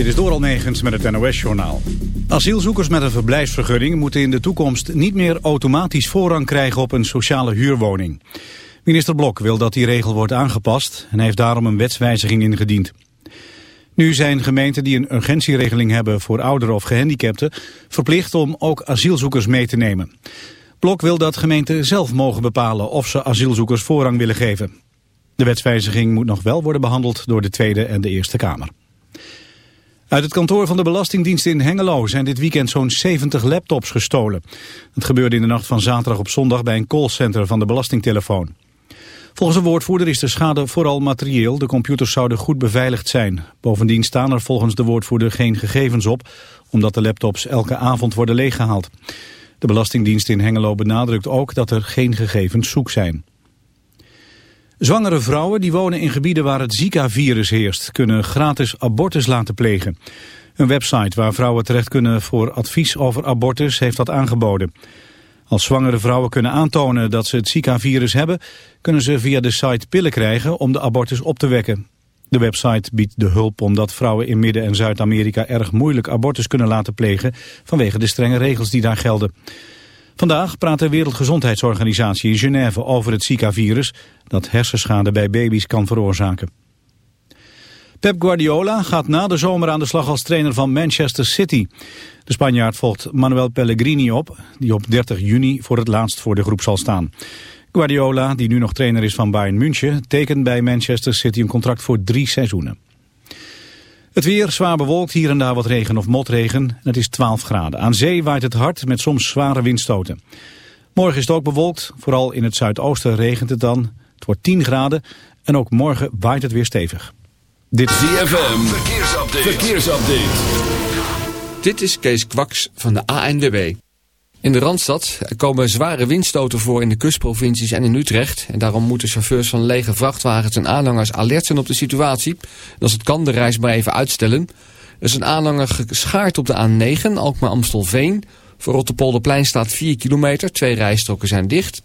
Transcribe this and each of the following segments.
Dit is door Almegens met het NOS-journaal. Asielzoekers met een verblijfsvergunning moeten in de toekomst niet meer automatisch voorrang krijgen op een sociale huurwoning. Minister Blok wil dat die regel wordt aangepast en heeft daarom een wetswijziging ingediend. Nu zijn gemeenten die een urgentieregeling hebben voor ouderen of gehandicapten verplicht om ook asielzoekers mee te nemen. Blok wil dat gemeenten zelf mogen bepalen of ze asielzoekers voorrang willen geven. De wetswijziging moet nog wel worden behandeld door de Tweede en de Eerste Kamer. Uit het kantoor van de Belastingdienst in Hengelo zijn dit weekend zo'n 70 laptops gestolen. Het gebeurde in de nacht van zaterdag op zondag bij een callcenter van de Belastingtelefoon. Volgens een woordvoerder is de schade vooral materieel. De computers zouden goed beveiligd zijn. Bovendien staan er volgens de woordvoerder geen gegevens op, omdat de laptops elke avond worden leeggehaald. De Belastingdienst in Hengelo benadrukt ook dat er geen gegevens zoek zijn. Zwangere vrouwen die wonen in gebieden waar het Zika-virus heerst... kunnen gratis abortus laten plegen. Een website waar vrouwen terecht kunnen voor advies over abortus heeft dat aangeboden. Als zwangere vrouwen kunnen aantonen dat ze het Zika-virus hebben... kunnen ze via de site pillen krijgen om de abortus op te wekken. De website biedt de hulp omdat vrouwen in Midden- en Zuid-Amerika... erg moeilijk abortus kunnen laten plegen vanwege de strenge regels die daar gelden. Vandaag praat de Wereldgezondheidsorganisatie in Genève over het Zika-virus... dat hersenschade bij baby's kan veroorzaken. Pep Guardiola gaat na de zomer aan de slag als trainer van Manchester City. De Spanjaard volgt Manuel Pellegrini op, die op 30 juni voor het laatst voor de groep zal staan. Guardiola, die nu nog trainer is van Bayern München, tekent bij Manchester City een contract voor drie seizoenen. Het weer zwaar bewolkt, hier en daar wat regen of motregen. Het is 12 graden. Aan zee waait het hard met soms zware windstoten. Morgen is het ook bewolkt, vooral in het zuidoosten regent het dan. Het wordt 10 graden en ook morgen waait het weer stevig. Dit is ZFM, verkeersupdate. verkeersupdate. Dit is Kees Kwaks van de ANWB. In de Randstad komen zware windstoten voor in de kustprovincies en in Utrecht. En daarom moeten chauffeurs van lege vrachtwagens en aanhangers alert zijn op de situatie. En als het kan de reis maar even uitstellen. Er is een aanhanger geschaard op de A9, Alkmaar-Amstelveen. Voor Rotterpolderplein staat 4 kilometer, twee rijstroken zijn dicht.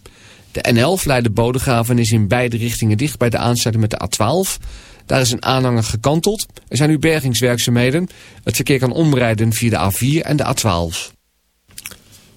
De N11 Leiden-Bodegraven is in beide richtingen dicht bij de aansluiting met de A12. Daar is een aanhanger gekanteld. Er zijn nu bergingswerkzaamheden. Het verkeer kan omrijden via de A4 en de A12.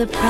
the price.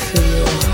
feel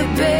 you, baby.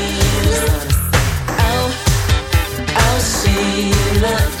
see you later.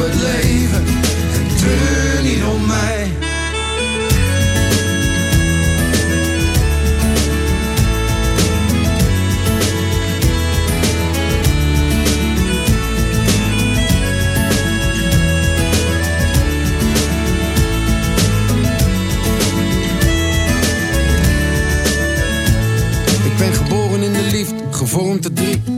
Het leven en treur niet om mij. Ik ben geboren in de liefde, gevormd te drie.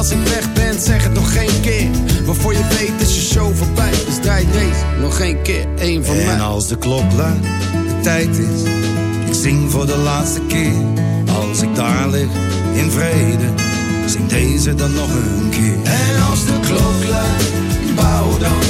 Als ik weg ben, zeg het nog geen keer. Waarvoor je weet is je show voorbij. Dus draai deze nog één keer, één van mij. En als de klok luidt, de tijd is. Ik zing voor de laatste keer. Als ik daar lig, in vrede. Zing deze dan nog een keer. En als de klok luidt, bouw dan